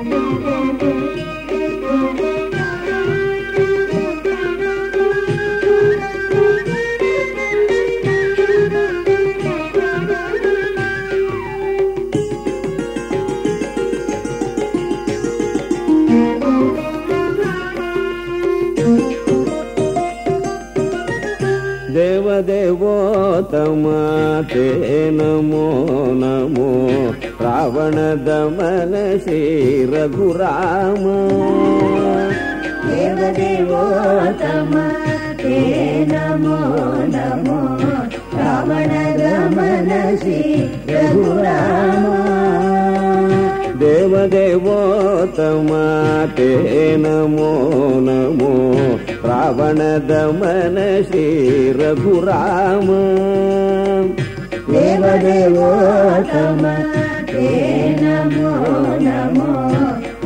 Thank you. దేవోతమాతే నమో నమో రావణ దమన శ్రీ రఘురామ దేవోతమా నమో నమో రావణ దమన శ్రీ రఘురామ देवदेवोतमाते नमो नमो रावणदमन श्रीरघुराम देवदेवोतमते नमो नमो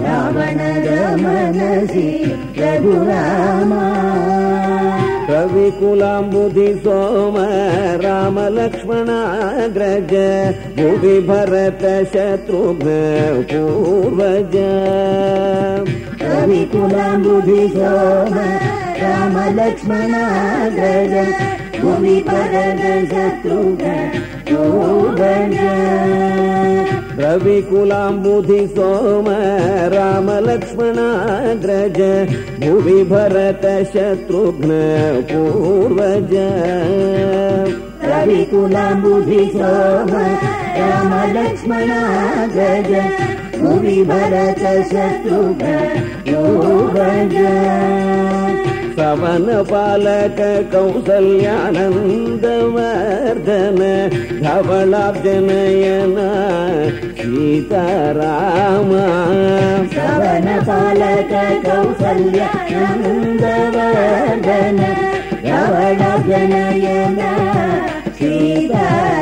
रावणदमन श्रीरघुराम कवि कुलां बुद्धि सोम राम लक्ष्मणा ग्रज भवि भरत शत्रुघ्न पूर्वज कविकुलाम् सोम राम लक्ष्मणा ग्रज कवि ौ गज रविलाम्बुधि सोम रामलक्ष्मणा ग्रज भुवि भरत शत्रुघ्न पूर्वज रवि कुलाम्बुधि सोम राम लक्ष्मणा भरत शत्रुघ्न गौ சவன சவனபாலக கௌசல்யானந்தவர்தன கவலாப்ஜனயன சீதாராம சவன சவனபாலக கௌசல்யானந்தவர்தன கவலாப்ஜனயன சீதாராம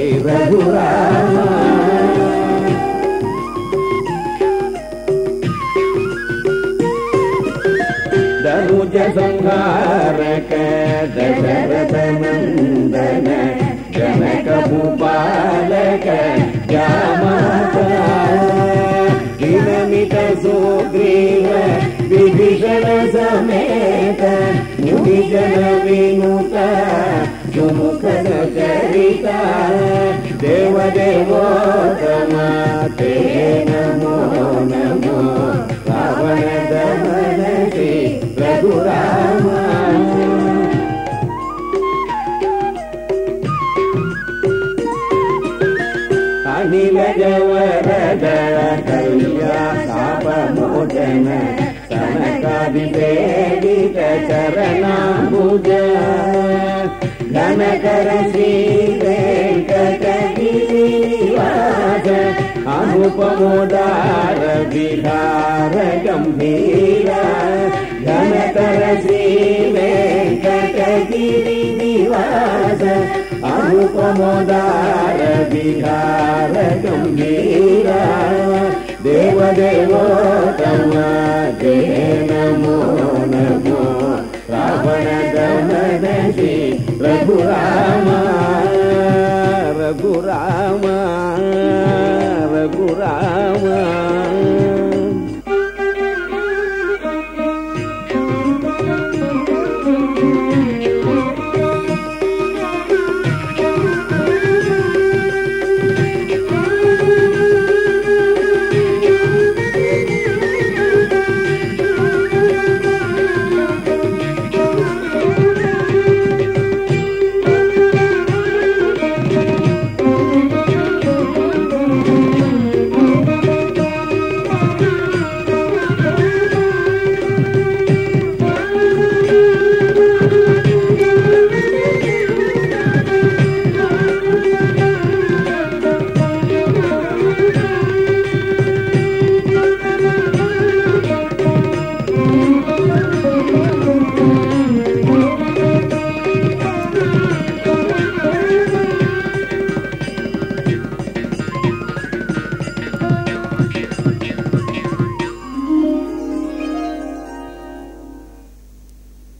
ధనుజ సంహారక దశరథ నందన జనక భూపాలక జామాత కిరమిత సుగ్రీవ విభీషణ సమేత నిజన వినుత ನುಮುಕನು ಚರಿತ ದೇವ ದೇವೋತಮ ತೇ ನಮೋ ನಮೋ ರಾವಣ ದಮನತಿ ರಘುರಾಮ ಅನಿಲ ಜವರದ ಕೈಯ ಪಾಪ ಮೋಚನ ಕನಕಾದಿ ಬೇಡಿತ ಚರಣಾಂಬುಜ नगर श्री वेङ्कटगिरिवास अनुपमोदार विदार गम्भीरा घनकर श्री वेङ्कटगिरिनिवास अनुपमोदार विदार गम्भीरा देवदेवोत्तम देव రఘురామ రఘురామ